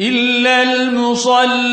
إلا المصلين.